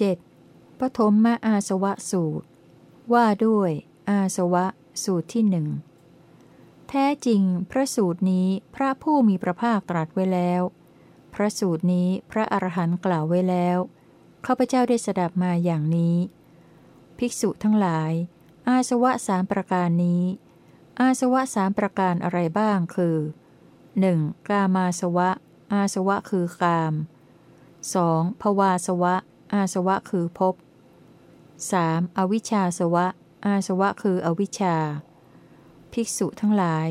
7. ปฐมมอาสวะสูตร ว่าด้วย อาสวะ สูตรที่หนึ่งแท้จริงพระสูตรนี้พระผู้มีพระภาคตรัสไว้แล้ว พระสูตรนี้พระอรหันต์กล่าวไว้แล้วข้าพเจ้าได้สดับมาอย่างนี้ ภิกษุทั้งหลาย อาสวะสามประการนี้ อาสวะสามประการอะไรบ้างคือ 1. กามาสวะ อาสวะคือกาม 2. ภวาสวะ อาสวะคือภพ 3. อวิชชาสวะ อาสวะคืออวิชชา ภิกษุทั้งหลาย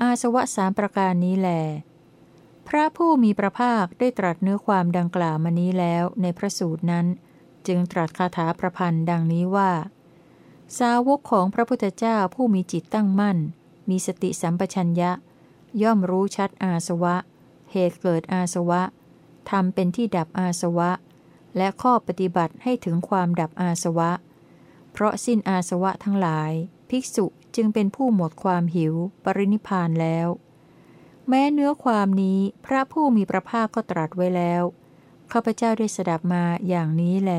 อาสวะสามประการนี้แหลพระผู้มีพระภาคได้ตรัสเนื้อความดังกล่าวมานี้แล้วในพระสูตรนั้น จึงตรัสคาถาประพันธ์ดังนี้ว่า สาวกของพระพุทธเจ้าผู้มีจิตตั้งมั่น มีสติสัมปชัญญะ ย่อมรู้ชัดอาสวะ เหตุเกิดอาสวะทำเป็นที่ดับอาสวะ และข้อปฏิบัติให้ถึงความดับอาสวะ เพราะสิ้นอาสวะทั้งหลาย ภิกษุจึงเป็นผู้หมดความหิว ปรินิพานแล้ว แม้เนื้อความนี้พระผู้มีพระภาคก็ตรัสไว้แล้วข้าพเจ้าได้สดับมาอย่างนี้แล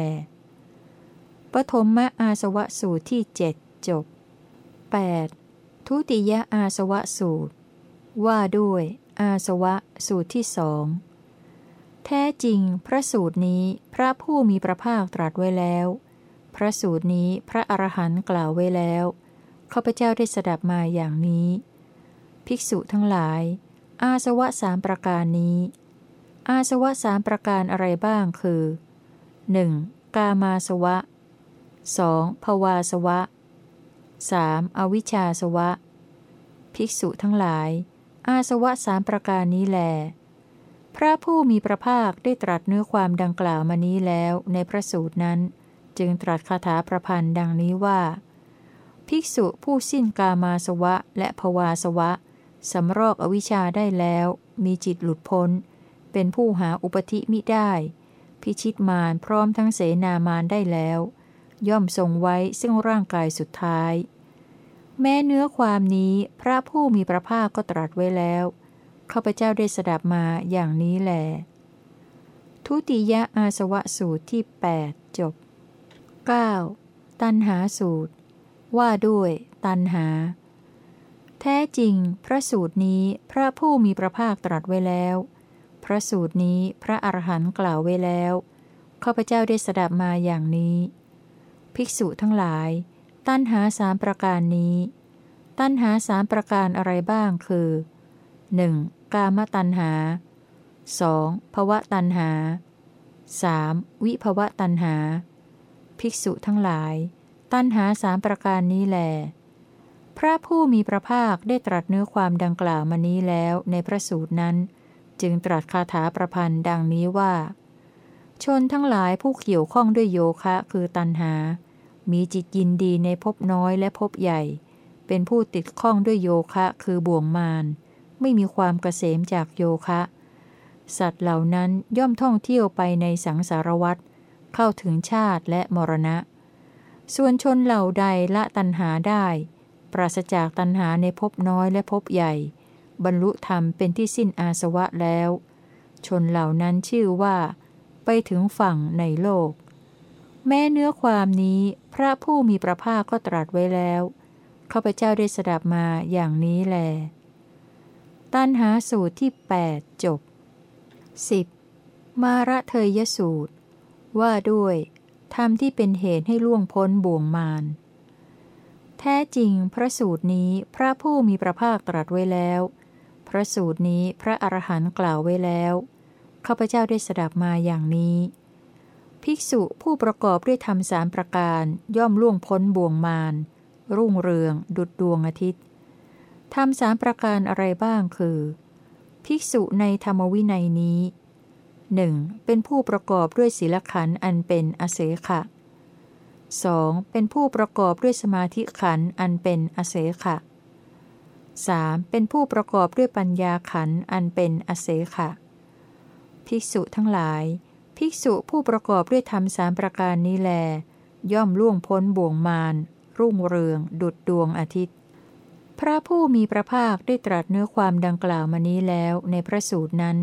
ปฐมมะอาสวะสูตรที่เจ็ดจบ 8. ทุติยอาสวะสูตร ว่าด้วย อาสวะสูตรที่สอง แท้จริง พระสูตรนี้พระผู้มีพระภาคตรัสไว้แล้ว พระสูตรนี้พระอรหันต์กล่าวไว้แล้วข้าพเจ้าได้สดับมาอย่างนี้ ภิกษุทั้งหลาย อาสวะสามประการนี้ อาสวะสามประการอะไรบ้างคือ 1. กามาสวะ 2. ภวาสวะ 3. อวิชชาสวะ ภิกษุทั้งหลาย อาสวะสามประการนี้แหล พระผู้มีพระภาคได้ตรัสเนื้อความดังกล่าวมานี้แล้วในพระสูตรนั้น จึงตรัสคาถาประพันธ์ดังนี้ว่า ภิกษุผู้สิ้นกามาสวะและภวาสวะสำรอกอวิชชาได้แล้ว มีจิตหลุดพ้น เป็นผู้หาอุปธิมิได้ พิชิตมารพร้อมทั้งเสนามารได้แล้ว ย่อมทรงไว้ซึ่งร่างกายสุดท้าย แม้เนื้อความนี้พระผู้มีพระภาคก็ตรัสไว้แล้ว ข้าพเจ้าได้สดับมาอย่างนี้แหลทุติยอาสวะสูตรที่ 8 จบ 9. ตันหาสูตร ว่าด้วยตันหา แท้จริง พระสูตรนี้พระผู้มีพระภาคตรัสไว้แล้ว พระสูตรนี้พระอรหันต์กล่าวไว้แล้วข้าพเจ้าได้สดับมาอย่างนี้ ภิกษุทั้งหลาย ตันหาสามประการนี้ ตันหาสามประการอะไรบ้างคือ 1. กามตัณหา 2. ภวะตัณหา 3. วิภวะตัณหา ภิกษุทั้งหลาย ตัณหาสามประการนี้แหลพระผู้มีพระภาคได้ตรัสเนื้อความดังกล่าวมานี้แล้วในพระสูตรนั้น จึงตรัสคาถาประพันธ์ดังนี้ว่า ชนทั้งหลายผู้เกี่ยวข้องด้วยโยคะคือตัณหา มีจิตยินดีในภพน้อยและภพใหญ่ เป็นผู้ติดข้องด้วยโยคะคือบ่วงมาร ไม่มีความเกษมจากโยคะ สัตว์เหล่านั้นย่อมท่องเที่ยวไปในสังสารวัฏเข้าถึงชาติและมรณะ ส่วนชนเหล่าใดละตัณหาได้ ปราศจากตัณหาในภพน้อยและภพใหญ่ บรรลุธรรมเป็นที่สิ้นอาสวะแล้ว ชนเหล่านั้นชื่อว่า ไปถึงฝั่งในโลก แม้เนื้อความนี้พระผู้มีพระภาคก็ตรัสไว้แล้วข้าพเจ้าได้สดับมาอย่างนี้แล ตันหาสูตรที่ 8 จบ 10. มาระเทยสูตร ว่าด้วยธรรมที่เป็นเหตุให้ล่วงพ้นบ่วงมารแท้จริงพระสูตรนี้พระผู้มีพระภาคตรัสไว้แล้ว พระสูตรนี้พระอรหันต์กล่าวไว้แล้วข้าพเจ้าได้สดับมาอย่างนี้ ภิกษุผู้ประกอบด้วยธรรมสามประการย่อมล่วงพ้นบ่วงมารรุ่งเรือง ดุดดวงอาทิตย์ ทำสามประการอะไรบ้างคือ ภิกษุในธรรมวินัยนี้หนึ่งเป็นผู้ประกอบด้วยศีลขันอันเป็นอเสขะ 2. เป็นผู้ประกอบด้วยสมาธิขันอันเป็นอเสขะ 3. เป็นผู้ประกอบด้วยปัญญาขันอันเป็นอเสขะ ภิกษุทั้งหลาย ภิกษุผู้ประกอบด้วยธรรมสามประการนี้แล ย่อมล่วงพ้นบ่วงมารรุ่งเรือง ดุดดวงอาทิตย์ พระผู้มีพระภาคได้ตรัสเนื้อความดังกล่าวมานี้แล้วในพระสูตรนั้น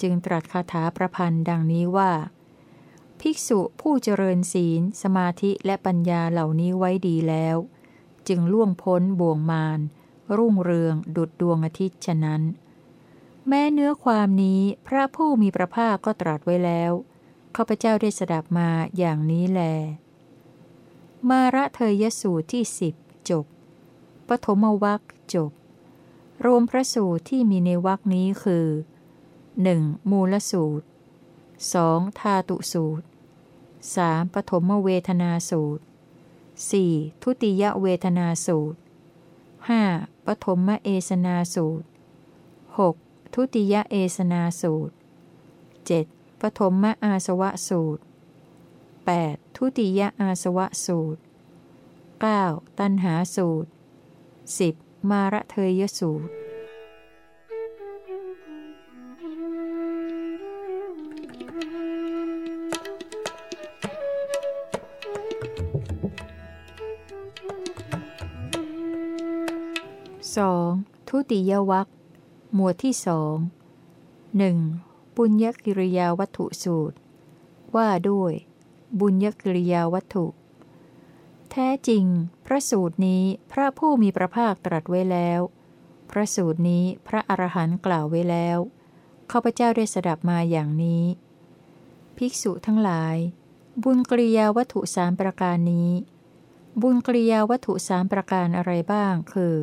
จึงตรัสคาถาประพันธ์ดังนี้ว่า ภิกษุผู้เจริญศีล สมาธิและปัญญาเหล่านี้ไว้ดีแล้ว จึงล่วงพ้นบ่วงมารรุ่งเรืองดุดดวงอาทิตย์ฉะนั้น แม้เนื้อความนี้พระผู้มีพระภาคก็ตรัสไว้แล้วข้าพเจ้าได้สดับมาอย่างนี้แล มาระเทยสูตรที่สิบจบ ปฐมวัคจบ รวมพระสูตรที่มีในวัคนี้คือ 1. มูลสูตร 2. ทาตุสูตร 3. ปฐมเวทนาสูตร 4. ทุติยเวทนาสูตร 5. ปฐมเอสนาสูตร 6. ทุติยเอสนาสูตร 7. ปฐมอาสวะสูตร 8. ทุติยอาสวะสูตร 9. ตันหาสูตร 10. มาระเทยสูตรสองทุติยวัคหมวดที่สองหนึ่งปุญญกิริยาวัตถุสูตร ว่าด้วย บุญญกิริยาวัตถุ แท้จริง พระสูตรนี้พระผู้มีพระภาคตรัสไว้แล้ว พระสูตรนี้พระอรหันต์กล่าวไว้แล้วข้าพเจ้าได้สดับมาอย่างนี้ ภิกษุทั้งหลาย บุญกิริยาวัตถุสามประการนี้ บุญกิริยาวัตถุสามประการอะไรบ้าง คือ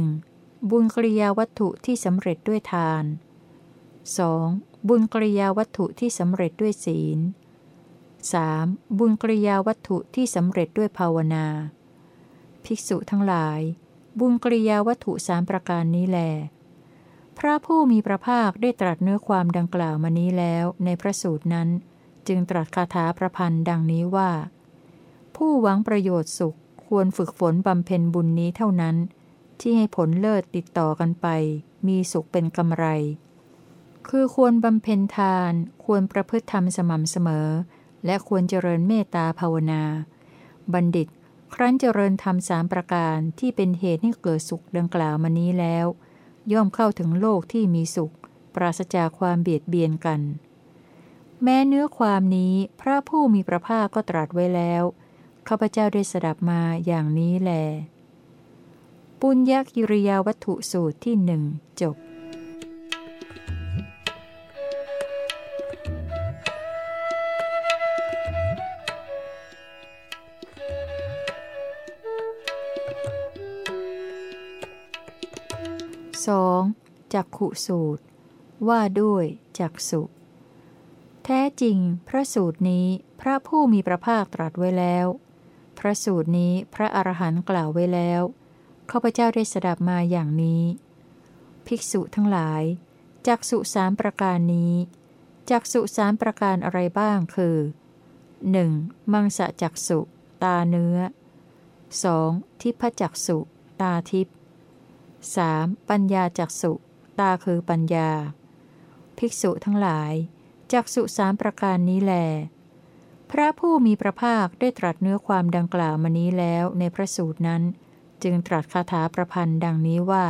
1. บุญกริยาวัตถุที่สำเร็จด้วยทาน 2. บุญกริยาวัตถุที่สำเร็จด้วยศีล 3. บุญกริยาวัตถุที่สำเร็จด้วยภาวนา ภิกษุทั้งหลาย บุญกริยาวัตถุสามประการนี้แล พระผู้มีพระภาคได้ตรัสเนื้อความดังกล่าวมานี้แล้วในพระสูตรนั้น จึงตรัสคาถาประพันธ์ดังนี้ว่า ผู้หวังประโยชน์สุขควรฝึกฝนบำเพ็ญบุญนี้เท่านั้น ที่ให้ผลเลิศติดต่อกันไป มีสุขเป็นกำไร คือควรบำเพ็ญทาน ควรประพฤติธรรมสม่ำเสมอ และควรเจริญเมตตาภาวนา บัณฑิต ครั้นเจริญธรรมสามประการที่เป็นเหตุให้เกิดสุขดังกล่าวมานี้แล้ว ย่อมเข้าถึงโลกที่มีสุข ปราศจากความเบียดเบียนกัน แม้เนื้อความนี้พระผู้มีพระภาคก็ตรัสไว้แล้วข้าพเจ้าได้สดับมาอย่างนี้แล ปุญญกิริยาวัตถุสูตรที่หนึ่งจบ สองจักขุสูตร ว่าด้วยจักสุ แท้จริงพระสูตรนี้พระผู้มีพระภาคตรัสไว้แล้ว พระสูตรนี้พระอรหันต์กล่าวไว้แล้วข้าพเจ้าได้สดับมาอย่างนี้ ภิกษุทั้งหลายจักสุสามประการนี้จักสุสามประการอะไรบ้างคือ 1. มังสะจักสุ ตาเนื้อ 2. ทิพจักสุ ตาทิพ 3. ปัญญาจักสุตาคือปัญญา ภิกษุทั้งหลายจักสุสามประการนี้แล พระผู้มีพระภาคได้ตรัสเนื้อความดังกล่าวมานี้แล้วในพระสูตรนั้น จึงตรัสคาถาประพันธ์ดังนี้ว่า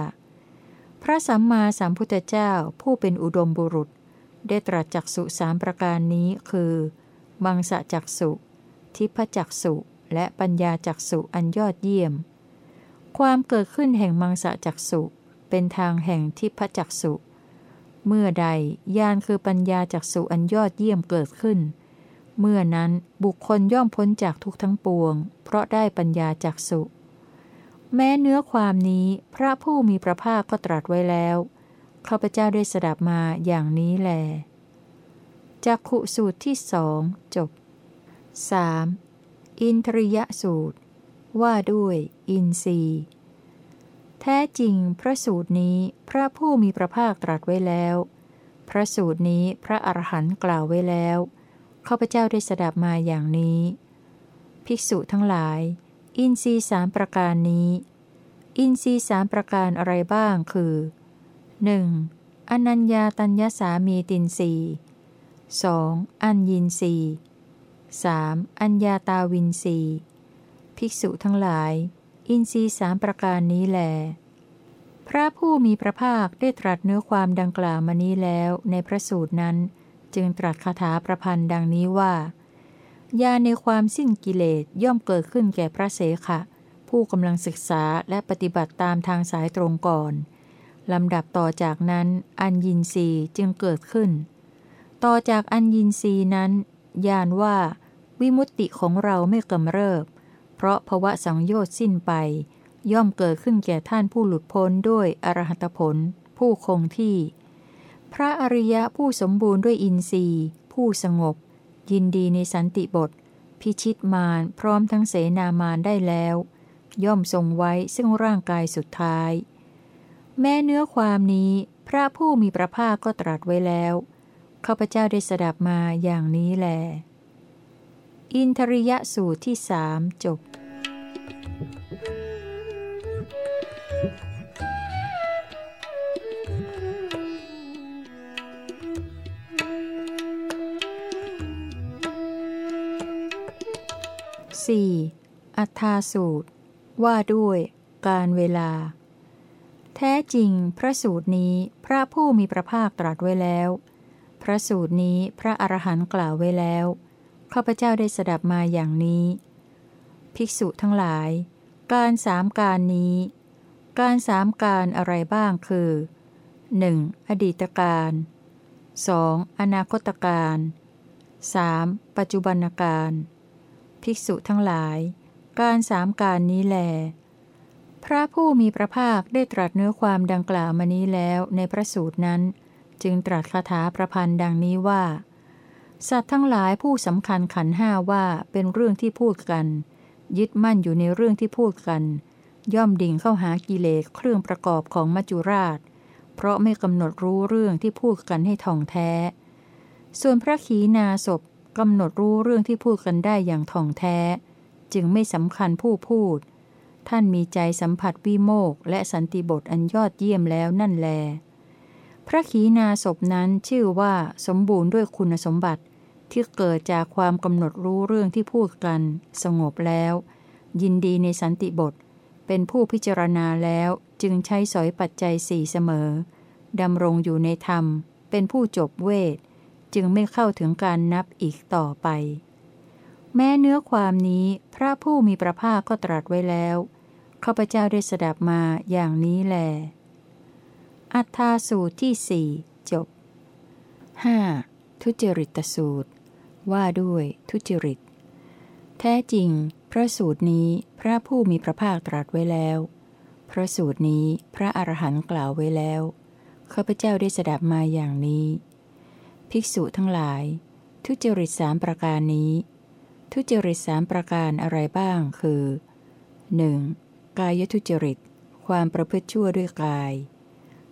พระสัมมาสัมพุทธเจ้าผู้เป็นอุดมบุรุษ ได้ตรัสจักสุสามประการนี้คือ มังสะจักสุ ทิพจักสุ และปัญญาจักสุอันยอดเยี่ยม ความเกิดขึ้นแห่งมังสะจักสุเป็นทางแห่งทิพจักสุเมื่อใดญาณคือปัญญาจักสุอันยอดเยี่ยมเกิดขึ้น เมื่อนั้นบุคคลย่อมพ้นจากทุกทั้งปวง เพราะได้ปัญญาจักสุแม้เนื้อความนี้พระผู้มีพระภาคก็ตรัสไว้แล้วข้าพเจ้าได้สดับมาอย่างนี้แลจากขุสูตรที่สองจบ 3. อินทริยสูตร ว่าด้วย อินทรีย์ แท้จริงพระสูตรนี้พระผู้มีพระภาคตรัสไว้แล้ว พระสูตรนี้พระอรหันต์กล่าวไว้แล้วข้าพเจ้าได้สดับมาอย่างนี้ ภิกษุทั้งหลาย อินทรีสามประการนี้ อินทรีสามประการอะไรบ้างคือ 1. อนัญญาตัญญสามีตินรีสองอัญญินรีสามอัญญาตาวินรี ภิกษุทั้งหลาย อินทรีสามประการนี้แล พระผู้มีพระภาคได้ตรัสเนื้อความดังกล่าวมานี้แล้วในพระสูตรนั้น จึงตรัสคาถาประพันธ์ดังนี้ว่า ยาในความสิ้นกิเลสย่อมเกิดขึ้นแก่พระเสขะ ผู้กำลังศึกษาและปฏิบัติตามทางสายตรงก่อนลำดับต่อจากนั้น อัญญินรีจึงเกิดขึ้น ต่อจากอัญญินรีนั้นญาณว่า วิมุตติของเราไม่กำเริบ เพราะภวะสังโยชน์สิ้นไป ย่อมเกิดขึ้นแก่ท่านผู้หลุดพ้นด้วยอรหัตผล ผู้คงที่ พระอริยะผู้สมบูรณ์ด้วยอินทรีย์ ผู้สงบ ยินดีในสันติบท พิชิตมารพร้อมทั้งเสนามารได้แล้ว ย่อมทรงไว้ซึ่งร่างกายสุดท้าย แม้เนื้อความนี้พระผู้มีพระภาคก็ตรัสไว้แล้วข้าพเจ้าได้สดับมาอย่างนี้แล อินทริยสูตรที่สามจบ 4. อัฏฐาสูตร ว่าด้วยการเวลา แท้จริงพระสูตรนี้พระผู้มีพระภาคตรัสไว้แล้ว พระสูตรนี้พระอรหันต์กล่าวไว้แล้ว ข้าพเจ้าได้สดับมาอย่างนี้ ภิกษุทั้งหลาย การสามการนี้ การสามการอะไรบ้างคือ 1. อดีตการ 2. อนาคตการ 3. ปัจจุบันการ ภิกษุทั้งหลาย การสามการนี้แล พระผู้มีพระภาคได้ตรัสเนื้อความดังกล่าวมานี้แล้วในพระสูตรนั้น จึงตรัสคาถาประพันธ์ดังนี้ว่า สัตว์ทั้งหลายผู้สำคัญขันห้าว่าเป็นเรื่องที่พูดกัน ยึดมั่นอยู่ในเรื่องที่พูดกัน ย่อมดิ่งเข้าหากิเลสเครื่องประกอบของมัจจุราช เพราะไม่กำหนดรู้เรื่องที่พูดกันให้ท่องแท้ ส่วนพระขีณาศพกำหนดรู้เรื่องที่พูดกันได้อย่างท่องแท้ จึงไม่สำคัญผู้พูด ท่านมีใจสัมผัสวิโมกและสันติบทอันยอดเยี่ยมแล้วนั่นแล พระขีณาศพนั้นชื่อว่าสมบูรณ์ด้วยคุณสมบัติ ที่เกิดจากความกำหนดรู้เรื่องที่พูดกัน สงบแล้ว ยินดีในสันติบท เป็นผู้พิจารณาแล้วจึงใช้สอยปัจจัยสี่เสมอดำรงอยู่ในธรรม เป็นผู้จบเวท จึงไม่เข้าถึงการนับอีกต่อไป แม้เนื้อความนี้พระผู้มีพระภาคก็ตรัสไว้แล้วข้าพเจ้าได้สดับมาอย่างนี้แล อัฏฐาสูตรที่สี่จบ 5. ทุจริตสูตร ว่าด้วยทุจริต แท้จริง พระสูตรนี้พระผู้มีพระภาคตรัสไว้แล้ว พระสูตรนี้พระอรหันต์กล่าวไว้แล้วข้าพเจ้าได้สดับมาอย่างนี้ ภิกษุทั้งหลาย ทุจริตสามประการนี้ ทุจริตสามประการอะไรบ้างคือ 1. กายทุจริต ความประพฤติชั่วด้วยกาย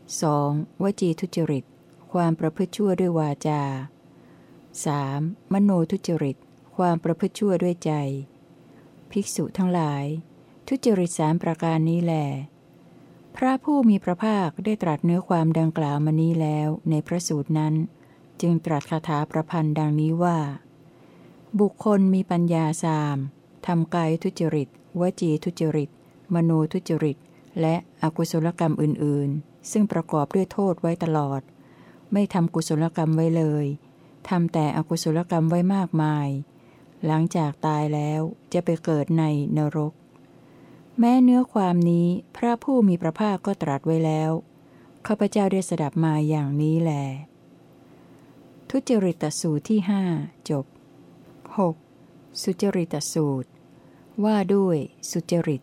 2. วจีทุจริต ความประพฤติชั่วด้วยวาจา 3. มโนทุจริต ความประพฤติชั่วด้วยใจ ภิกษุทั้งหลาย ทุจริตสามประการนี้แหลพระผู้มีพระภาคได้ตรัสเนื้อความดังกล่าวมานี้แล้วในพระสูตรนั้น จึงตรัสคาถาประพันธ์ดังนี้ว่า บุคคลมีปัญญาสามทำกายทุจริต วจีทุจริต มโนทุจริต และอกุศลกรรมอื่น ๆ ซึ่งประกอบด้วยโทษไว้ตลอด ไม่ทำกุศลกรรมไว้เลย ทำแต่อกุศลกรรมไว้มากมาย หลังจากตายแล้วจะไปเกิดในนรก แม้เนื้อความนี้พระผู้มีพระภาคก็ตรัสไว้แล้วข้าพเจ้าได้สดับมาอย่างนี้แล ทุจริตสูตรที่หจบ 6. สุจริตสูตร ว่าด้วยสุจริต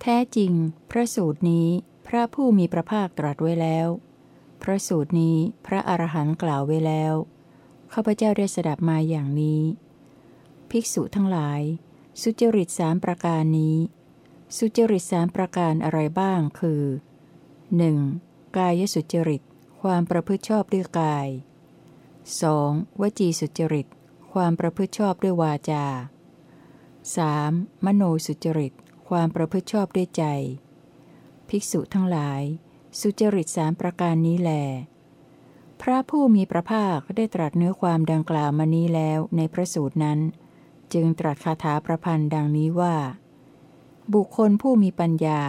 แท้จริง พระสูตรนี้พระผู้มีพระภาคตรัสไว้แล้ว พระสูตรนี้พระอรหันต์กล่าวไว้แล้ว ข้าพเจ้าได้สดับมาอย่างนี้ ภิกษุทั้งหลาย สุจริตสามประการนี้ สุจริตสามประการอะไรบ้างคือ 1. กายสุจริต ความประพฤติชอบด้วยกาย 2. วจีสุจริต ความประพฤติชอบด้วยวาจา 3. มโนสุจริต ความประพฤติชอบด้วยใจ ภิกษุทั้งหลาย สุจริตสามประการนี้แหล พระผู้มีพระภาคได้ตรัสเนื้อความดังกล่าวมานี้แล้วในพระสูตรนั้น จึงตรัสคาถาประพันธ์ดังนี้ว่า บุคคลผู้มีปัญญา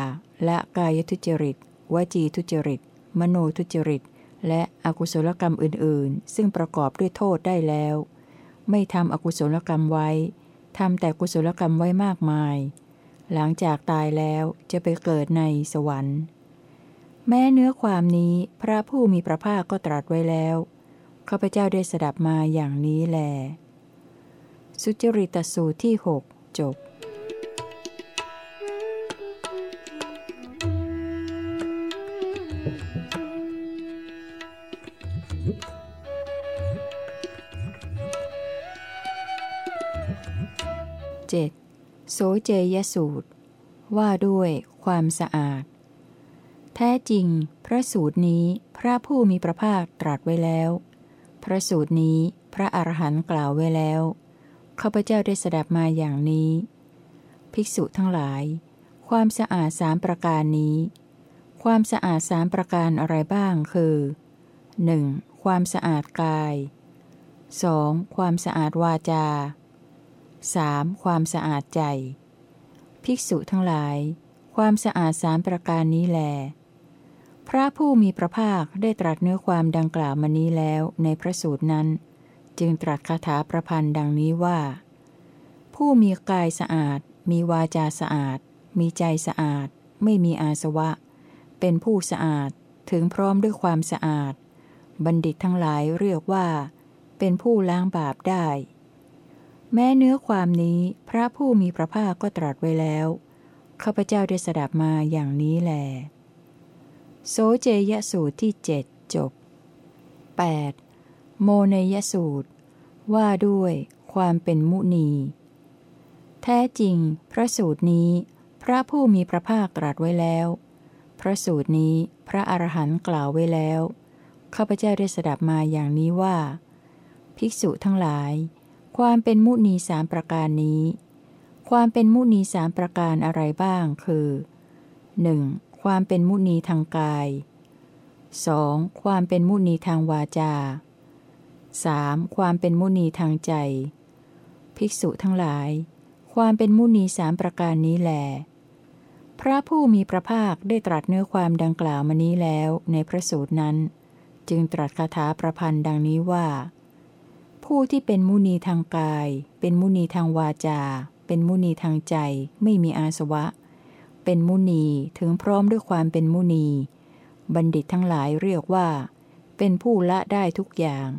และกายทุจริต วจีทุจริต มโนทุจริต และอกุศลกรรมอื่น ๆ ซึ่งประกอบด้วยโทษได้แล้ว ไม่ทำอกุศลกรรมไว้ทำแต่กุศลกรรมไว้มากมาย หลังจากตายแล้วจะไปเกิดในสวรรค์ แม้เนื้อความนี้พระผู้มีพระภาคก็ตรัสไว้แล้ว ข้าพเจ้าได้สดับมาอย่างนี้แล สุจริตสูตรที่หกจบเจ็ดโสเจยสูตร ว่าด้วยความสะอาด แท้จริง พระสูตรนี้พระผู้มีพระภาคตรัสไว้แล้ว พระสูตรนี้พระอรหันต์กล่าวไว้แล้วข้าพเจ้าได้สดับมาอย่างนี้ ภิกษุทั้งหลาย ความสะอาดสามประการนี้ ความสะอาดสามประการอะไรบ้างคือ 1. ความสะอาดกาย 2. ความสะอาดวาจา 3. ความสะอาดใจ ภิกษุทั้งหลาย ความสะอาดสามประการนี้แล พระผู้มีพระภาคได้ตรัสเนื้อความดังกล่าวมานี้แล้วในพระสูตรนั้น จึงตรัสคาถาประพันธ์ดังนี้ว่า ผู้มีกายสะอาด มีวาจาสะอาด มีใจสะอาด ไม่มีอาสวะ เป็นผู้สะอาดถึงพร้อมด้วยความสะอาด บัณฑิตทั้งหลายเรียกว่า เป็นผู้ล้างบาปได้ แม้เนื้อความนี้พระผู้มีพระภาคก็ตรัสไว้แล้วข้าพเจ้าได้สดับมาอย่างนี้แหละ โสเจยสูตรที่เจ็ดจบ 8. โมเนยสูตร ว่าด้วยความเป็นมุนี แท้จริง พระสูตรนี้ พระผู้มีพระภาคตรัสไว้แล้ว พระสูตรนี้พระอรหันต์กล่าวไว้แล้วข้าพเจ้าได้สดับมาอย่างนี้ว่า ภิกษุทั้งหลาย ความเป็นมุนีสามประการนี้ ความเป็นมุนีสามประการอะไรบ้างคือ 1. ความเป็นมุนีทางกาย 2. ความเป็นมุนีทางวาจา 3. ความเป็นมุนีทางใจ ภิกษุทั้งหลาย ความเป็นมุนีสามประการนี้แหลพระผู้มีพระภาคได้ตรัสเนื้อความดังกล่าวมานี้แล้วในพระสูตรนั้น จึงตรัสคาถาประพันธ์ดังนี้ว่า ผู้ที่เป็นมุนีทางกาย เป็นมุนีทางวาจา เป็นมุนีทางใจ ไม่มีอาสวะเเป็นมุนีถึงพร้อมด้วยความเป็นมุนี บัณฑิตทั้งหลายเรียกว่า เป็นผู้ละได้ทุกอย่าง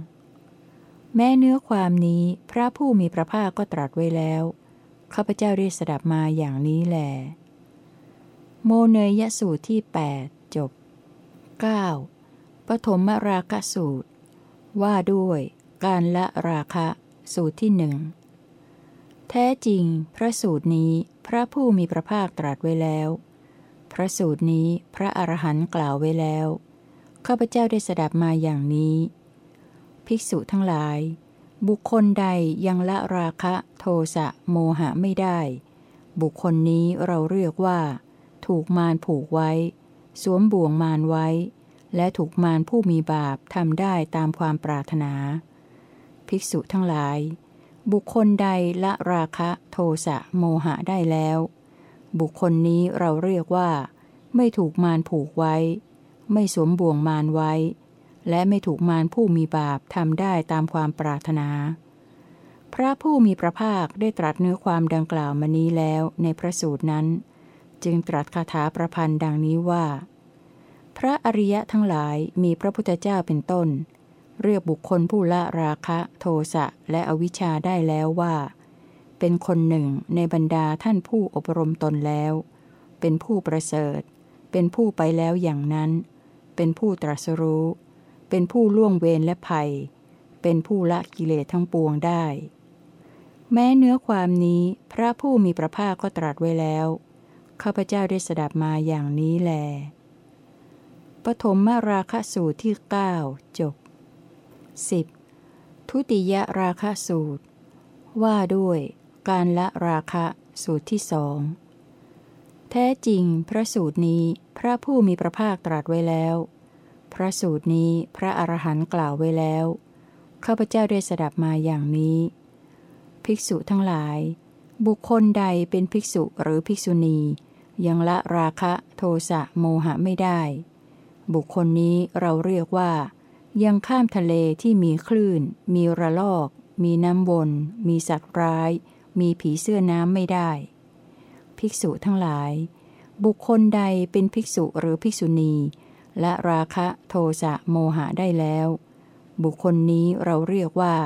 แม้เนื้อความนี้พระผู้มีพระภาคก็ตรัสไว้แล้วข้าพเจ้าได้สดับมาอย่างนี้แหลโมเนยยสูตรที่ 8 จบ 9. ปฐมราคะสูตร ว่าด้วยการละราคะสูตรที่หนึ่งแท้จริงพระสูตรนี้ พระผู้มีพระภาคตรัสไว้แล้ว พระสูตรนี้พระอรหันต์กล่าวไว้แล้วข้าพเจ้าได้สดับมาอย่างนี้ ภิกษุทั้งหลาย บุคคลใดยังละราคะ โทสะโมหะไม่ได้ บุคคลนี้เราเรียกว่า ถูกมารผูกไว้ สวมบ่วงมารไว้ และถูกมารผู้มีบาปทำได้ตามความปรารถนา ภิกษุทั้งหลาย บุคคลใดละราคะโทสะโมหะได้แล้ว บุคคลนี้เราเรียกว่า ไม่ถูกมารผูกไว้ ไม่สวมบ่วงมารไว้ และไม่ถูกมารผู้มีบาปทำได้ตามความปรารถนา พระผู้มีพระภาคได้ตรัสเนื้อความดังกล่าวมานี้แล้วในพระสูตรนั้น จึงตรัสคาถาประพันธ์ดังนี้ว่า พระอริยะทั้งหลายมีพระพุทธเจ้าเป็นต้น เรียกบุคคลผู้ละราคะโทสะและอวิชชาได้แล้วว่า เป็นคนหนึ่งในบรรดาท่านผู้อบรมตนแล้ว เป็นผู้ประเสริฐ เป็นผู้ไปแล้วอย่างนั้น เป็นผู้ตรัสรู้ เป็นผู้ล่วงเวรและภัย เป็นผู้ละกิเลสทั้งปวงได้ แม้เนื้อความนี้พระผู้มีพระภาคก็ตรัสไว้แล้วข้าพเจ้าได้สดับมาอย่างนี้แล ปฐมมาราคะสูตรที่ 9 จบ 10. ทุติยราคะสูตร ว่าด้วยการละราคะสูตรที่สองแท้จริงพระสูตรนี้พระผู้มีพระภาคตรัสไว้แล้ว พระสูตรนี้พระอรหันต์กล่าวไว้แล้วข้าพเจ้าได้สดับมาอย่างนี้ ภิกษุทั้งหลาย บุคคลใดเป็นภิกษุหรือภิกษุณี ยังละราคะโทสะโมหะไม่ได้ บุคคลนี้เราเรียกว่า ยังข้ามทะเลที่มีคลื่น มีระลอก มีน้ำวน มีสัตว์ร้าย มีผีเสื้อน้ำไม่ได้ ภิกษุทั้งหลาย บุคคลใดเป็นภิกษุหรือภิกษุณี และราคะโทสะโมหะได้แล้ว บุคคลนี้เราเรียกว่า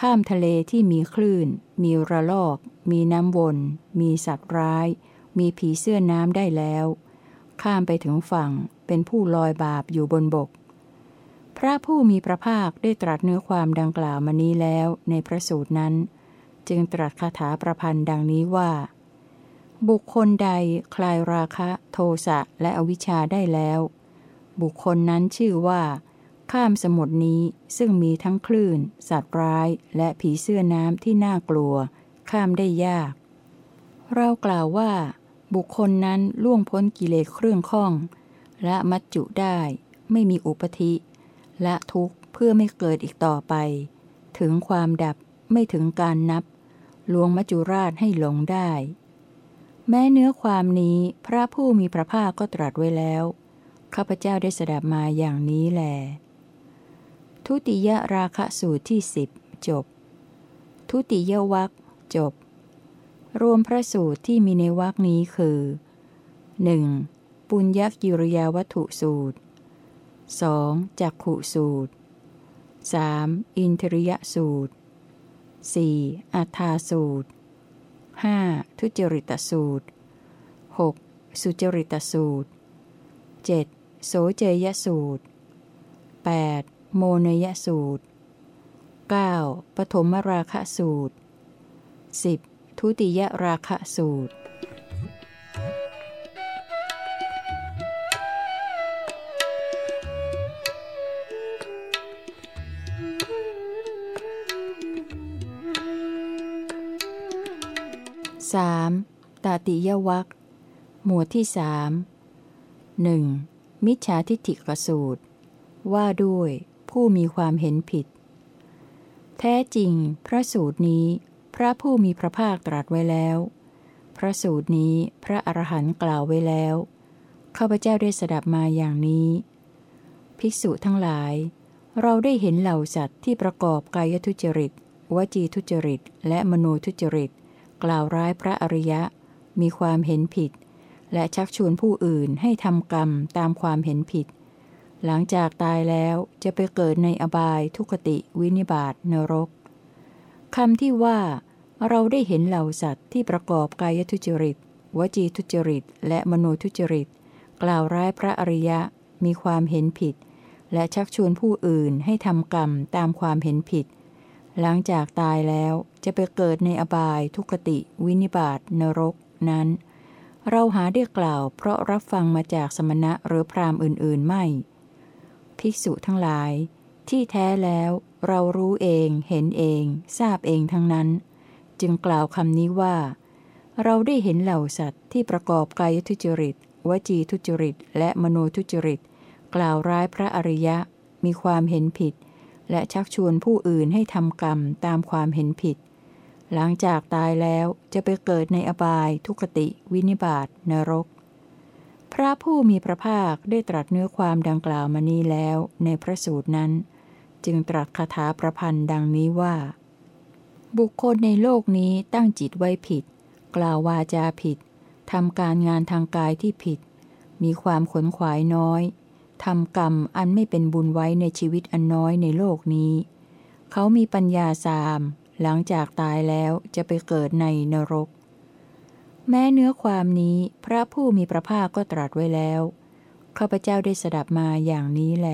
ข้ามทะเลที่มีคลื่น มีระลอก มีน้ำวน มีสัตว์ร้าย มีผีเสื้อน้ำได้แล้ว ข้ามไปถึงฝั่งเป็นผู้ลอยบาปอยู่บนบก พระผู้มีพระภาคได้ตรัสเนื้อความดังกล่าวมานี้แล้วในพระสูตรนั้น จึงตรัสคาถาประพันธ์ดังนี้ว่า บุคคลใดคลายราคะ โทสะและอวิชชาได้แล้ว บุคคลนั้นชื่อว่า ข้ามสมุทรนี้ซึ่งมีทั้งคลื่น สัตว์ร้าย และผีเสื้อน้ำที่น่ากลัว ข้ามได้ยาก เรากล่าวว่า บุคคลนั้นล่วงพ้นกิเลสเครื่องข้องและมัจจุได้ ไม่มีอุปธิ ละทุกข์เพื่อไม่เกิดอีกต่อไป ถึงความดับไม่ถึงการนับ ลวงมัจจุราชให้หลงได้ แม้เนื้อความนี้พระผู้มีพระภาคก็ตรัสไว้แล้ว ข้าพเจ้าได้สดับมาอย่างนี้แล ทุติยราคะสูตรที่สิบจบ ทุติยวัคจบ รวมพระสูตรที่มีในวักนี้คือ 1. ปุญญกิริยาวัตถุสูตร 2. จักขุสูตร 3. อินทริยสูตร 4. อัฏฐาสูตร 5. ทุจริตสูตร 6. สุจริตสูตร 7. โสเจยสูตร 8. โมเนยสูตร 9. ปฐมราคะสูตร 10. ทุติยราคะสูตร 3. ตาติยวัคหมวดที่สามหนึ่งมิจฉาทิฏฐิกสูตร ว่าด้วยผู้มีความเห็นผิด แท้จริง พระสูตรนี้ พระผู้มีพระภาคตรัสไว้แล้ว พระสูตรนี้พระอรหันต์กล่าวไว้แล้วข้าพเจ้าได้สดับมาอย่างนี้ ภิกษุทั้งหลาย เราได้เห็นเหล่าสัตว์ที่ประกอบกายทุจริต วจีทุจริต และมโนทุจริต กล่าวร้ายพระอริยะ มีความเห็นผิด และชักชวนผู้อื่นให้ทำกรรมตามความเห็นผิด หลังจากตายแล้วจะไปเกิดในอบายทุกติวินิบาตนรกคำที่ว่า เราได้เห็นเหล่าสัตว์ที่ประกอบกายทุจริต วจีทุจริต และมโนทุจริต กล่าวร้ายพระอริยะ มีความเห็นผิด และชักชวนผู้อื่นให้ทำกรรมตามความเห็นผิด หลังจากตายแล้วจะไปเกิดในอบายทุกติ วินิบาตนรกนั้น เราหาได้กล่าวเพราะรับฟังมาจากสมณะหรือพราหมณ์อื่น ๆ ไม่ ภิกษุทั้งหลาย ที่แท้แล้วเรารู้เองเห็นเอง ทราบเองทั้งนั้น จึงกล่าวคำนี้ว่า เราได้เห็นเหล่าสัตว์ที่ประกอบกายทุจริต วจีทุจริต และมโนทุจริต กล่าวร้ายพระอริยะมีความเห็นผิด และชักชวนผู้อื่นให้ทำกรรมตามความเห็นผิด หลังจากตายแล้วจะไปเกิดในอบาย ทุกติ วินิบาตนรก พระผู้มีพระภาคได้ตรัสเนื้อความดังกล่าวมานี้แล้วในพระสูตรนั้น จึงตรัสคาถาประพันธ์ดังนี้ว่า บุคคลในโลกนี้ตั้งจิตไว้ผิด กล่าววาจาผิดทำการงานทางกายที่ผิด มีความขนขวายน้อย ทำกรรมอันไม่เป็นบุญไว้ในชีวิตอันน้อยในโลกนี้ เขามีปัญญาสาม หลังจากตายแล้วจะไปเกิดในนรก แม้เนื้อความนี้พระผู้มีพระภาคก็ตรัสไว้แล้วข้าพเจ้าได้สดับมาอย่างนี้แล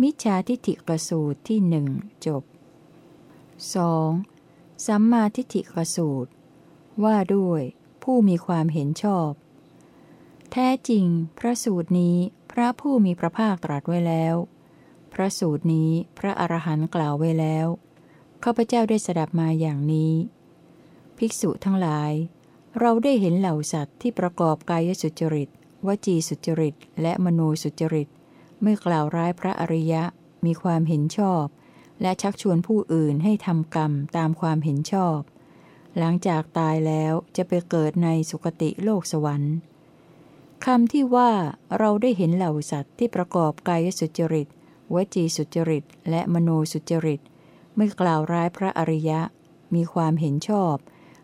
มิจฉาทิฏฐิกสูตรที่หนึ่งจบ 2. สัมมาทิฏฐิกสูตร ว่าด้วยผู้มีความเห็นชอบ แท้จริง พระสูตรนี้พระผู้มีพระภาคตรัสไว้แล้ว พระสูตรนี้พระอรหันต์กล่าวไว้แล้วข้าพเจ้าได้สดับมาอย่างนี้ ภิกษุทั้งหลาย เราได้เห็นเหล่าสัตว์ที่ประกอบกายสุจริต วจีสุจริต และมโนสุจริต ไม่กล่าวร้ายพระอริยะ มีความเห็นชอบ และชักชวนผู้อื่นให้ทำกรรมตามความเห็นชอบ หลังจากตายแล้วจะไปเกิดในสุคติโลกสวรรค์ คำที่ว่าเราได้เห็นเหล่าสัตว์ที่ประกอบกายสุจริต วจีสุจริต และมโนสุจริต ไม่กล่าวร้ายพระอริยะ มีความเห็นชอบ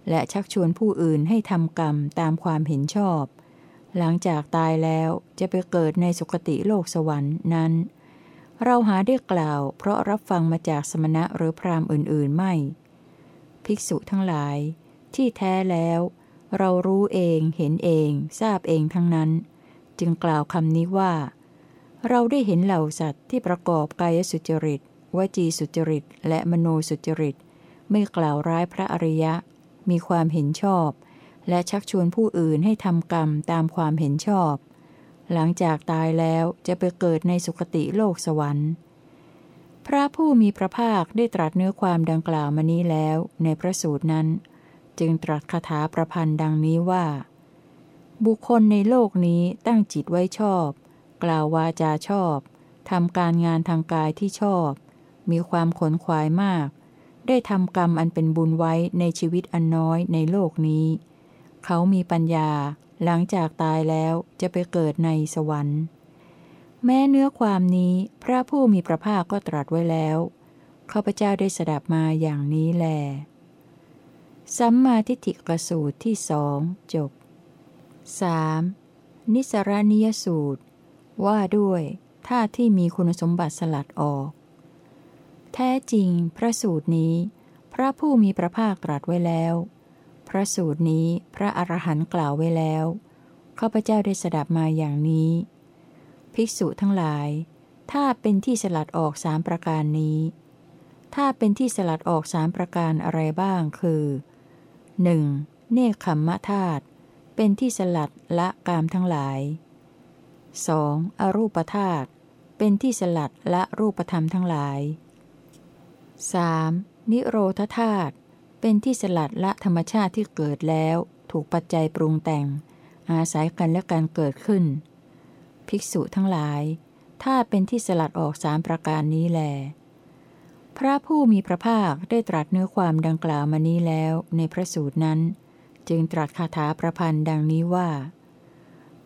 และชักชวนผู้อื่นให้ทำกรรมตามความเห็นชอบ หลังจากตายแล้วจะไปเกิดในสุคติโลกสวรรค์นั้น เราหาได้กล่าวเพราะรับฟังมาจากสมณะหรือพราหมณ์อื่น ๆ ไม่ ภิกษุทั้งหลาย ที่แท้แล้ว เรารู้เองเห็นเอง ทราบเองทั้งนั้น จึงกล่าวคำนี้ว่า เราได้เห็นเหล่าสัตว์ที่ประกอบกายสุจริตวจีสุจริต และมโนสุจริต ไม่กล่าวร้ายพระอริยะ มีความเห็นชอบ และชักชวนผู้อื่นให้ทำกรรมตามความเห็นชอบ หลังจากตายแล้วจะไปเกิดในสุคติโลกสวรรค์ พระผู้มีพระภาคได้ตรัสเนื้อความดังกล่าวมานี้แล้วในพระสูตรนั้น จึงตรัสคาถาประพันธ์ดังนี้ว่า บุคคลในโลกนี้ตั้งจิตไว้ชอบ กล่าววาจาชอบทำการงานทางกายที่ชอบ มีความขนขวายมาก ได้ทำกรรมอันเป็นบุญไว้ในชีวิตอันน้อยในโลกนี้ เขามีปัญญาหลังจากตายแล้วจะไปเกิดในสวรรค์ แม้เนื้อความนี้พระผู้มีพระภาคก็ตรัสไว้แล้วข้าพเจ้าได้สดับมาอย่างนี้แล สัมมาทิฏฐิกสูตรที่สองจบ 3. นิสรณียสูตร ว่าด้วยท่าที่มีคุณสมบัติสลัดออก แท้จริงพระสูตรนี้ พระผู้มีพระภาคตรัสไว้แล้ว พระสูตรนี้พระอรหันต์กล่าวไว้แล้วข้าพเจ้าได้สดับมาอย่างนี้ ภิกษุทั้งหลาย ถ้าเป็นที่สลัดออกสามประการนี้ ถ้าเป็นที่สลัดออกสามประการอะไรบ้างคือ 1. เนคขมมะธาตุเป็นที่สลัดละกามทั้งหลาย 2. อรูปธาตุเป็นที่สลัดละรูปธรรมทั้งหลาย 3. นิโรธธาตุเป็นที่สลัดละธรรมชาติที่เกิดแล้ว ถูกปัจจัยปรุงแต่ง อาศัยกันและการเกิดขึ้น ภิกษุทั้งหลายถ้าเป็นที่สลัดออกสามประการนี้แล พระผู้มีพระภาคได้ตรัสเนื้อความดังกล่าวมานี้แล้วในพระสูตรนั้น จึงตรัสคาถาประพันธ์ดังนี้ว่า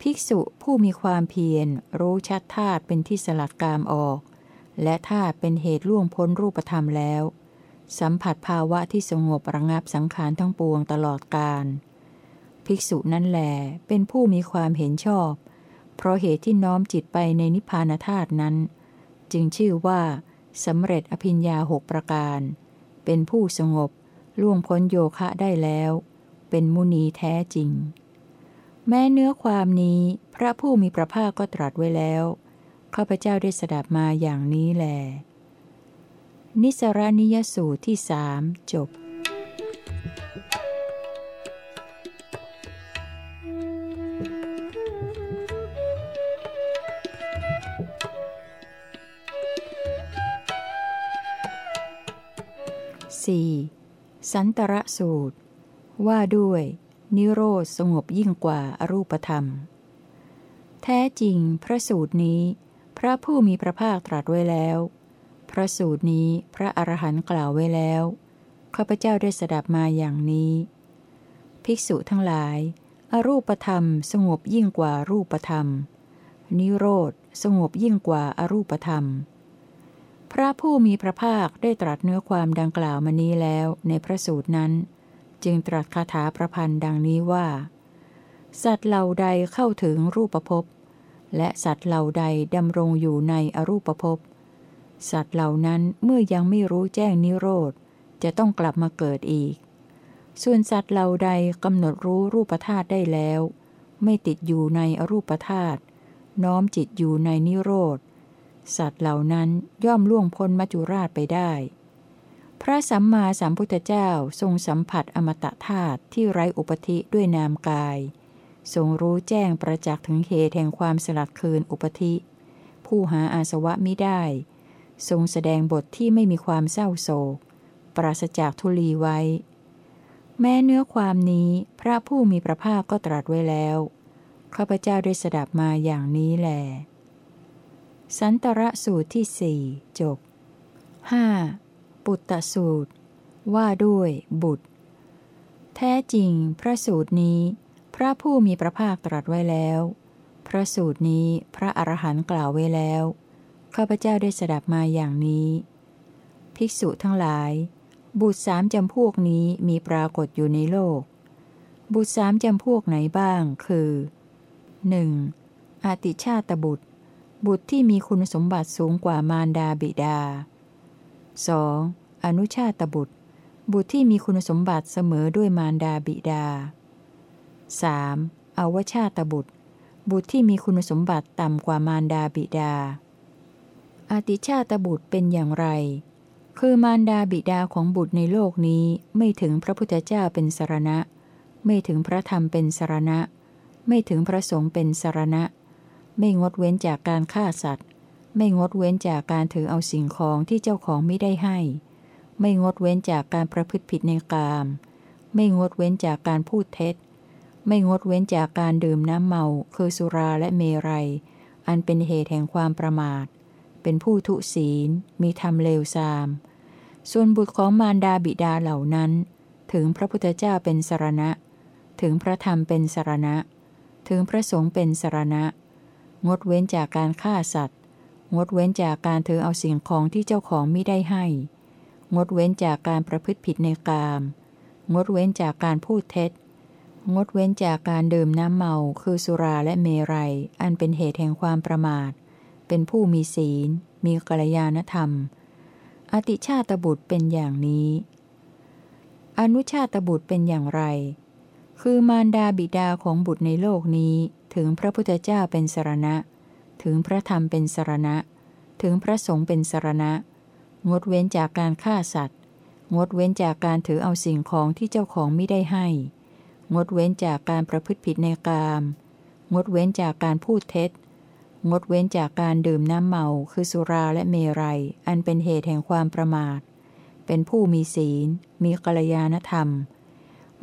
ภิกษุผู้มีความเพียร รู้ชัดธาตุเป็นที่สลัดกามออก และธาตุเป็นเหตุล่วงพ้นรูปธรรมแล้ว สัมผัสภาวะที่สงบระงับสังขารทั้งปวงตลอดกาลภิกษุนั้นแหลเป็นผู้มีความเห็นชอบ เพราะเหตุที่น้อมจิตไปในนิพพานธาตุนั้น จึงชื่อว่า สำเร็จอภิญญาหกประการ เป็นผู้สงบล่วงพ้นโยคะได้แล้ว เป็นมุนีแท้จริง แม้เนื้อความนี้พระผู้มีพระภาคก็ตรัสไว้แล้วข้าพเจ้าได้สดับมาอย่างนี้แล นิสรนิยสูตรที่สามจบ 4. สันตระสูตร ว่าด้วย นิโรธสงบยิ่งกว่าอรูปธรรม แท้จริงพระสูตรนี้ พระผู้มีพระภาคตรัสไว้แล้ว พระสูตรนี้พระอรหันต์กล่าวไว้แล้ว ข้าพเจ้าได้สดับมาอย่างนี้ ภิกษุทั้งหลาย อรูปธรรมสงบยิ่งกว่ารูปธรรม นิโรธสงบยิ่งกว่าอารูปธรรม พระผู้มีพระภาคได้ตรัสเนื้อความดังกล่าวมานี้แล้วในพระสูตรนั้น จึงตรัสคาถาประพันธ์ดังนี้ว่า สัตว์เหล่าใดเข้าถึงรูปภพและสัตว์เหล่าใดดำรงอยู่ในอรูปภพสัตว์เหล่านั้นเมื่อยังไม่รู้แจ้งนิโรธ จะต้องกลับมาเกิดอีก ส่วนสัตว์เหล่าใดกำหนดรู้รูปธาตุได้แล้ว ไม่ติดอยู่ในอรูปธาตุน้อมจิตอยู่ในนิโรธ สัตว์เหล่านั้นย่อมล่วงพ้นมัจจุราชไปได้ พระสัมมาสัมพุทธเจ้าทรงสัมผัสอมตะธาตุที่ไร้อุปธิด้วยนามกาย ทรงรู้แจ้งประจักษ์ถึงเหตุแห่งความสลัดคืนอุปธิ ผู้หาอาสวะมิได้ ทรงแสดงบทที่ไม่มีความเศร้าโศก ปราศจากทุลีไว้ แม้เนื้อความนี้พระผู้มีพระภาคก็ตรัสไว้แล้วข้าพเจ้าได้สดับมาอย่างนี้แล สันตระสูตรที่สี่จบ 5. ปุตตสูตร ว่าด้วยบุตร แท้จริงพระสูตรนี้ พระผู้มีพระภาคตรัสไว้แล้ว พระสูตรนี้พระอรหันต์กล่าวไว้แล้ว ข้าพเจ้าได้สดับมาอย่างนี้ ภิกษุทั้งหลาย บุตรสามจำพวกนี้มีปรากฏอยู่ในโลก บุตรสามจำพวกไหนบ้างคือ 1. อาติชาตบุตร บุตรที่มีคุณสมบัติสูงกว่ามารดาบิดา 2. อนุชาตบุตร บุตรที่มีคุณสมบัติเสมอด้วยมารดาบิดา 3. อวชาตบุตร บุตรที่มีคุณสมบัติต่ำกว่ามารดาบิดา อาติชาตบุตรเป็นอย่างไร คือมารดาบิดาของบุตรในโลกนี้ไม่ถึงพระพุทธเจ้าเป็นสรณะ ไม่ถึงพระธรรมเป็นสรณะ ไม่ถึงพระสงฆ์เป็นสรณะ ไม่งดเว้นจากการฆ่าสัตว์ ไม่งดเว้นจากการถือเอาสิ่งของที่เจ้าของไม่ได้ให้ ไม่งดเว้นจากการประพฤติผิดในกาม ไม่งดเว้นจากการพูดเท็จ ไม่งดเว้นจากการดื่มน้ำเมาคือสุราและเมรัย อันเป็นเหตุแห่งความประมาท เป็นผู้ทุศีล มีธรรมเลวทราม ส่วนบุตรของมารดาบิดาเหล่านั้น ถึงพระพุทธเจ้าเป็นสรณะ ถึงพระธรรมเป็นสรณะ ถึงพระสงฆ์เป็นสรณะ งดเว้นจากการฆ่าสัตว์ งดเว้นจากการถือเอาสิ่งของที่เจ้าของไม่ได้ให้ งดเว้นจากการประพฤติผิดในกาม งดเว้นจากการพูดเท็จ งดเว้นจากการดื่มน้ำเมา คือสุราและเมรัย อันเป็นเหตุแห่งความประมาท เป็นผู้มีศีล มีกัลยาณธรรม อติชาตบุตรเป็นอย่างนี้ อนุชาตบุตรเป็นอย่างไร คือมารดาบิดาของบุตรในโลกนี้ ถึงพระพุทธเจ้าเป็นสรณะ ถึงพระธรรมเป็นสรณะ ถึงพระสงฆ์เป็นสรณะ งดเว้นจากการฆ่าสัตว์ งดเว้นจากการถือเอาสิ่งของที่เจ้าของไม่ได้ให้ งดเว้นจากการประพฤติผิดในกาม งดเว้นจากการพูดเท็จ งดเว้นจากการดื่มน้ำเมา คือสุราและเมรัย อันเป็นเหตุแห่งความประมาท เป็นผู้มีศีล มีกัลยาณธรรม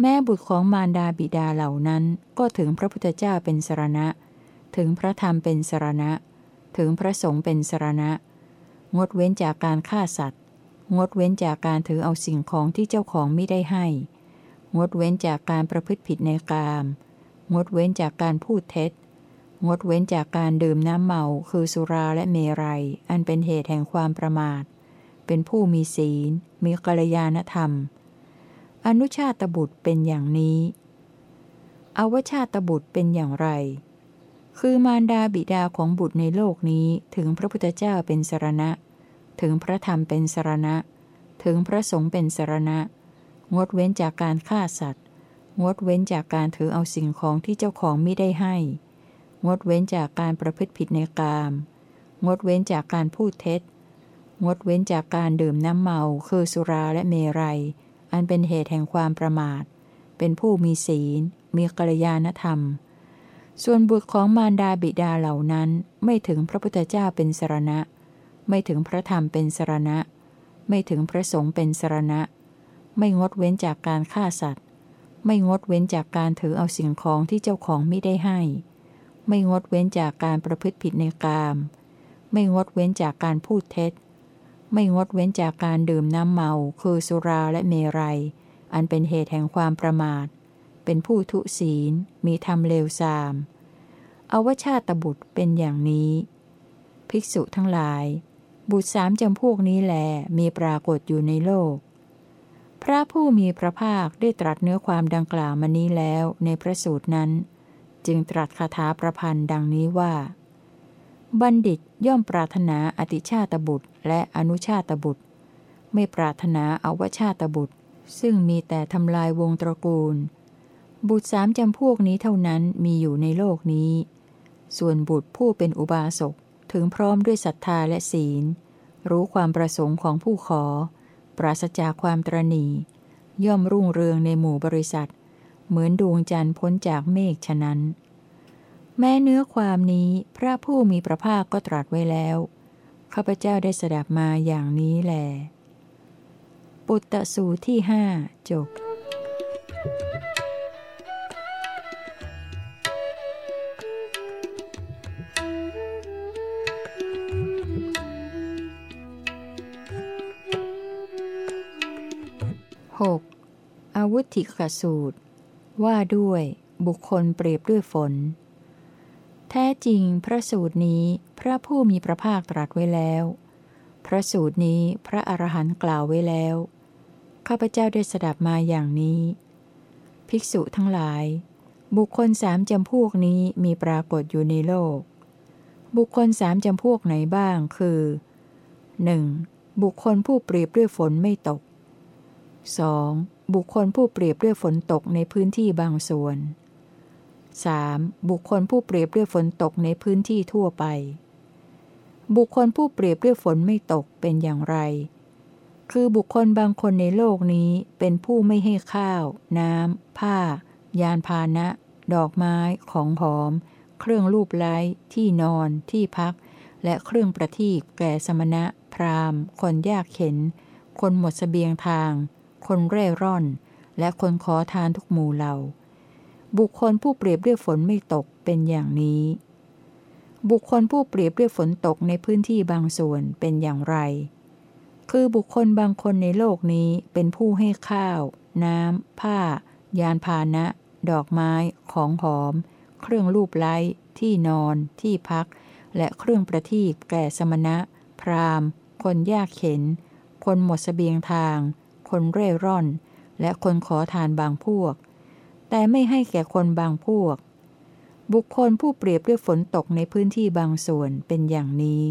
แม่บุตรของมารดาบิดาเหล่านั้นก็ถึงพระพุทธเจ้าเป็นสรณะ ถึงพระธรรมเป็นสรณะ ถึงพระสงฆ์เป็นสรณะ งดเว้นจากการฆ่าสัตว์ งดเว้นจากการถือเอาสิ่งของที่เจ้าของไม่ได้ให้ งดเว้นจากการประพฤติผิดในกาม งดเว้นจากการพูดเท็จ งดเว้นจากการดื่มน้ำเมาคือสุราและเมรัย อันเป็นเหตุแห่งความประมาท เป็นผู้มีศีล มีกัลยาณธรรม อนุชาตบุตรเป็นอย่างนี้ อวชาตบุตรเป็นอย่างไร คือมารดาบิดาของบุตรในโลกนี้ถึงพระพุทธเจ้าเป็นสรณะ ถึงพระธรรมเป็นสรณะ ถึงพระสงฆ์เป็นสรณะ งดเว้นจากการฆ่าสัตว์ งดเว้นจากการถือเอาสิ่งของที่เจ้าของไม่ได้ให้ งดเว้นจากการประพฤติผิดในกาม งดเว้นจากการพูดเท็จ งดเว้นจากการดื่มน้ำเมาคือสุราและเมรัย อันเป็นเหตุแห่งความประมาท เป็นผู้มีศีล มีกัลยาณธรรม ส่วนบุตรของมารดาบิดาเหล่านั้นไม่ถึงพระพุทธเจ้าเป็นสรณะ ไม่ถึงพระธรรมเป็นสรณะ ไม่ถึงพระสงฆ์เป็นสรณะ ไม่งดเว้นจากการฆ่าสัตว์ ไม่งดเว้นจากการถือเอาสิ่งของที่เจ้าของไม่ได้ให้ ไม่งดเว้นจากการประพฤติผิดในกาม ไม่งดเว้นจากการพูดเท็จ ไม่งดเว้นจากการดื่มน้ำเมาคือสุราและเมรัย อันเป็นเหตุแห่งความประมาท เป็นผู้ทุศีล มีธรรมเลวทราม อวชาตบุตรเป็นอย่างนี้ ภิกษุทั้งหลาย บุตรสามจำพวกนี้แลมีปรากฏอยู่ในโลก พระผู้มีพระภาคได้ตรัสเนื้อความดังกล่าวมานี้แล้วในพระสูตรนั้น จึงตรัสคาถาประพันธ์ดังนี้ว่า บัณฑิตย่อมปรารถนาอติชาตบุตร และอนุชาตบุตร ไม่ปรารถนาอวชาตบุตร ซึ่งมีแต่ทำลายวงตระกูล บุตรสามจำพวกนี้เท่านั้นมีอยู่ในโลกนี้ ส่วนบุตรผู้เป็นอุบาสกถึงพร้อมด้วยศรัทธาและศีล รู้ความประสงค์ของผู้ขอ ปราศจากความตรณีย่อมรุ่งเรืองในหมู่บริษัท เหมือนดวงจันทร์พ้นจากเมฆฉะนั้น แม้เนื้อความนี้พระผู้มีพระภาคก็ตรัสไว้แล้ว ข้าพเจ้าได้สดับมาอย่างนี้แล ปุตตะสูที่ห้าจบ 6. อาวุธิกสูตร ว่าด้วยบุคคลเปรียบด้วยฝน แท้จริงพระสูตรนี้พระผู้มีพระภาคตรัสไว้แล้ว พระสูตรนี้พระอรหันต์กล่าวไว้แล้ว ข้าพเจ้าได้สดับมาอย่างนี้ ภิกษุทั้งหลาย บุคคลสามจำพวกนี้มีปรากฏอยู่ในโลก บุคคลสามจำพวกไหนบ้างคือ 1. บุคคลผู้เปรียบด้วยฝนไม่ตก 2. บุคคลผู้เปรียบด้วยฝนตกในพื้นที่บางส่วน 3. บุคคลผู้เปรียบด้วยฝนตกในพื้นที่ทั่วไป บุคคลผู้เปรียบด้วยฝนไม่ตกเป็นอย่างไร คือบุคคลบางคนในโลกนี้เป็นผู้ไม่ให้ข้าว น้ำ ผ้า ยานพาหนะ ดอกไม้ ของหอม เครื่องรูปไล้ ที่นอน ที่พัก และเครื่องประทีปแก่สมณะ พราหมณ์ คนยากเข็น คนหมดสเสบียงทาง คนเร่ร่อน และคนขอทานทุกหมู่เหล่า บุคคลผู้เปรียบด้วยฝนไม่ตกเป็นอย่างนี้ บุคคลผู้เปรียบด้วยฝนตกในพื้นที่บางส่วนเป็นอย่างไร คือบุคคลบางคนในโลกนี้เป็นผู้ให้ข้าว น้ำ ผ้า ยานพาหนะ ดอกไม้ ของหอม เครื่องรูปไล้ ที่นอน ที่พัก และเครื่องประทีปแก่สมณะ พราหมณ์ คนยากเข็น คนหมดสเสบียงทาง คนเร่ร่อน และคนขอทานบางพวก แต่ไม่ให้แก่คนบางพวก บุคคลผู้เปรียบด้วยฝนตกในพื้นที่บางส่วนเป็นอย่างนี้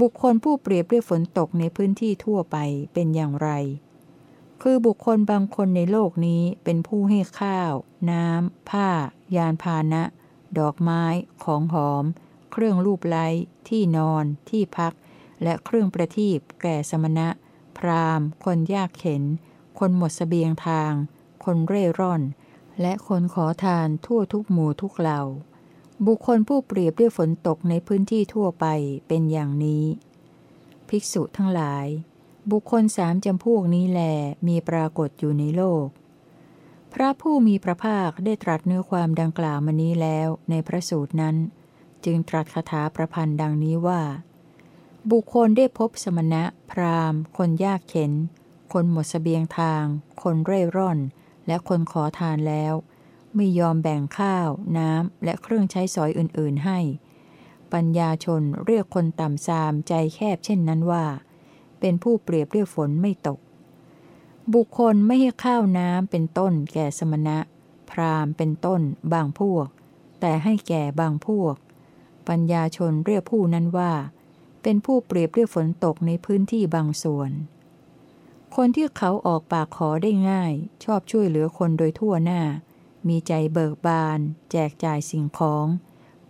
บุคคลผู้เปรียบด้วยฝนตกในพื้นที่ทั่วไปเป็นอย่างไร คือบุคคลบางคนในโลกนี้เป็นผู้ให้ข้าว น้ำ ผ้า ยานพาหนะ ดอกไม้ ของหอม เครื่องรูปไล้ ที่นอน ที่พัก และเครื่องประทีปแก่สมณะ พราหมณ์ คนยากเข็น คนหมดสเสบียงทาง คนเร่ร่อน และคนขอทานทั่วทุกหมู่ทุกเหล่า บุคคลผู้เปรียบด้วยฝนตกในพื้นที่ทั่วไปเป็นอย่างนี้ ภิกษุทั้งหลาย บุคคลสามจำพวกนี้แลมีปรากฏอยู่ในโลก พระผู้มีพระภาคได้ตรัสเนื้อความดังกล่าวมานี้แล้วในพระสูตรนั้น จึงตรัสคาถาประพันธ์ดังนี้ว่า บุคคลได้พบสมณะ พราหมณ์ คนยากเข็นคนหมดสเสบียงทาง คนเร่ร่อน และคนขอทานแล้ว ไม่ยอมแบ่งข้าว น้ำ และเครื่องใช้สอยอื่น ๆ ให้ ปัญญาชนเรียกคนต่ำซามใจแคบเช่นนั้นว่า เป็นผู้เปรียบด้วยฝนไม่ตก บุคคลไม่ให้ข้าวน้ำเป็นต้น แก่สมณะ พราหมณ์เป็นต้น บางพวก แต่ให้แก่บางพวก ปัญญาชนเรียกผู้นั้นว่า เป็นผู้เปรียบด้วยฝนตกในพื้นที่บางส่วน คนที่เขาออกปากขอได้ง่าย ชอบช่วยเหลือคนโดยทั่วหน้า มีใจเบิกบาน แจกจ่ายสิ่งของ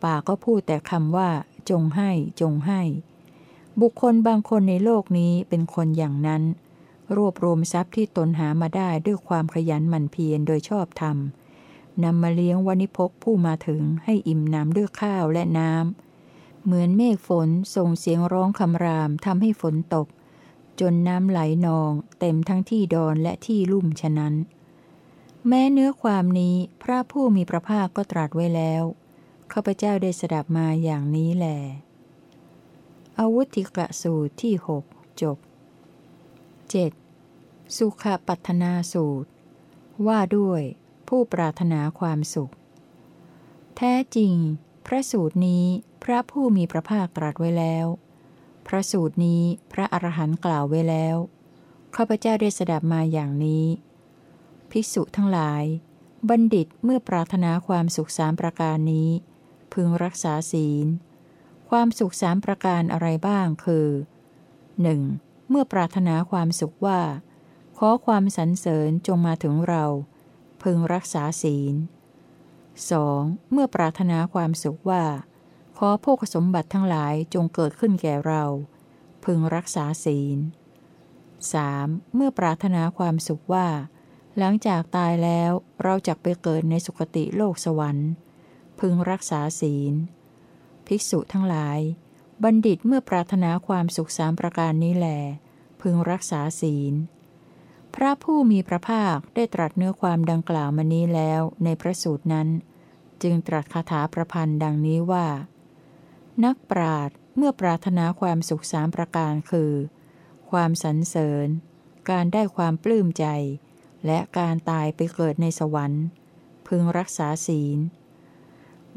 ปากก็พูดแต่คำว่า จงให้ จงให้ บุคคลบางคนในโลกนี้เป็นคนอย่างนั้น รวบรวมทรัพย์ที่ตนหามาได้ด้วยความขยันหมั่นเพียรโดยชอบธรรมนำมาเลี้ยงวณิพกผู้มาถึงให้อิ่มน้ำด้วยข้าวและน้ำเหมือนเมฆฝนส่งเสียงร้องคำรามทำให้ฝนตก จนน้ำไหลนองเต็มทั้งที่ดอนและที่ลุ่มฉะนั้น แม้เนื้อความนี้พระผู้มีพระภาคก็ตรัสไว้แล้วข้าพเจ้าได้สดับมาอย่างนี้แหลอาวุธิกะสูตรที่หกจบ 7. สุขปัฒนาสูตร ว่าด้วยผู้ปรารถนาความสุข แท้จริง พระสูตรนี้พระผู้มีพระภาคตรัสไว้แล้ว พระสูตรนี้พระอรหันต์กล่าวไว้แล้ว ข้าพเจ้าได้สดับมาอย่างนี้ ภิกษุทั้งหลาย บัณฑิตเมื่อปรารถนาความสุขสามประการนี้ พึงรักษาศีล ความสุขสามประการอะไรบ้างคือ 1. เมื่อปรารถนาความสุขว่า ขอความสรรเสริญจงมาถึงเรา พึงรักษาศีล 2. เมื่อปรารถนาความสุขว่า ขอโภคสมบัติทั้งหลายจงเกิดขึ้นแก่เรา พึงรักษาศีล 3. เมื่อปรารถนาความสุขว่า หลังจากตายแล้วเราจะไปเกิดในสุคติโลกสวรรค์ พึงรักษาศีล ภิกษุทั้งหลาย บัณฑิตเมื่อปรารถนาความสุขสามประการนี้แหลพึงรักษาศีล พระผู้มีพระภาคได้ตรัสเนื้อความดังกล่าวมานี้แล้วในพระสูตรนั้น จึงตรัสคาถาประพันธ์ดังนี้ว่า นักปราดเมื่อปรารถนาความสุขสามประการคือ ความสรรเสริญ การได้ความปลื้มใจ และการตายไปเกิดในสวรรค์ พึงรักษาศีล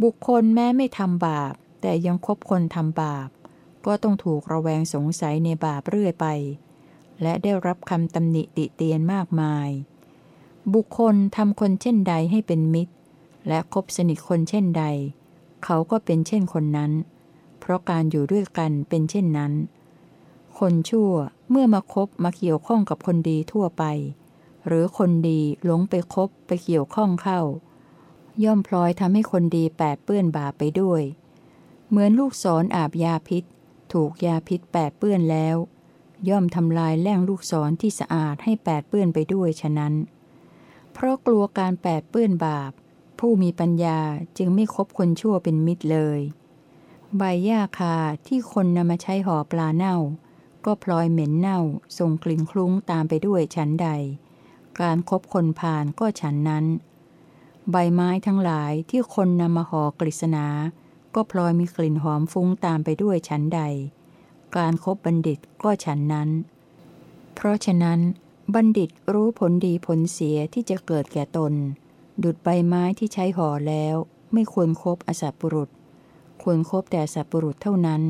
บุคคลแม้ไม่ทำบาป แต่ยังคบคนทำบาป ก็ต้องถูกระแวงสงสัยในบาปเรื่อยไป และได้รับคำตำหนิติเตียนมากมาย บุคคลทำคนเช่นใดให้เป็นมิตร และคบสนิทคนเช่นใด เขาก็เป็นเช่นคนนั้น ราะการอยู่ด้วยกันเป็นเช่นนั้น คนชั่วเมื่อมาคบมาเกี่ยวข้องกับคนดีทั่วไป หรือคนดีหลงไปคบไปเกี่ยวข้องเข้า ย่อมพลอยทำให้คนดีแปดเปื้อนบาปไปด้วย เหมือนลูกศรออาบยาพิษ ถูกยาพิษแปดเปื้อนแล้ว ย่อมทำลายแหล่งลูกศรที่สะอาดให้แปดเปื้อนไปด้วยฉะนั้น เพราะกลัวการแปดเปื้อนบาป ผู้มีปัญญาจึงไม่คบคนชั่วเป็นมิตรเลย ใบหญ้าคาที่คนนำมาใช้ห่อปลาเน่า ก็พลอยเหม็นเน่าส่งกลิ่นคลุ้งตามไปด้วยฉันใด การครบคนผ่านก็ฉันนั้น ใบไม้ทั้งหลายที่คนนำมาห่อกฤษณา ก็พลอยมีกลิ่นหอมฟุ้งตามไปด้วยฉันใด การครบบัณฑิตก็ฉันนั้น เพราะฉะนั้น บัณฑิตรู้ผลดีผลเสียที่จะเกิดแก่ตน ดุดใบไม้ที่ใช้ห่อแล้ว ไม่ควรครบอสัตบุรุษ ควรครบแต่สัตบุรุษเท่านั้น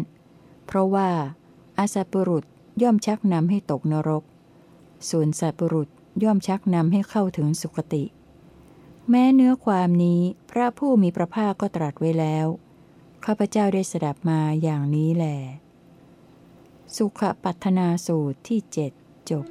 เพราะว่าอาสัตบุรุษย่อมชักนำให้ตกนรก ส่วนสัตบุรุษย่อมชักนำให้เข้าถึงสุคติ แม้เนื้อความนี้พระผู้มีพระภาคก็ตรัสไว้แล้ว ข้าพเจ้าได้สดับมาอย่างนี้แหลสุขปัฒนาสูตรที่เจ็ดจบ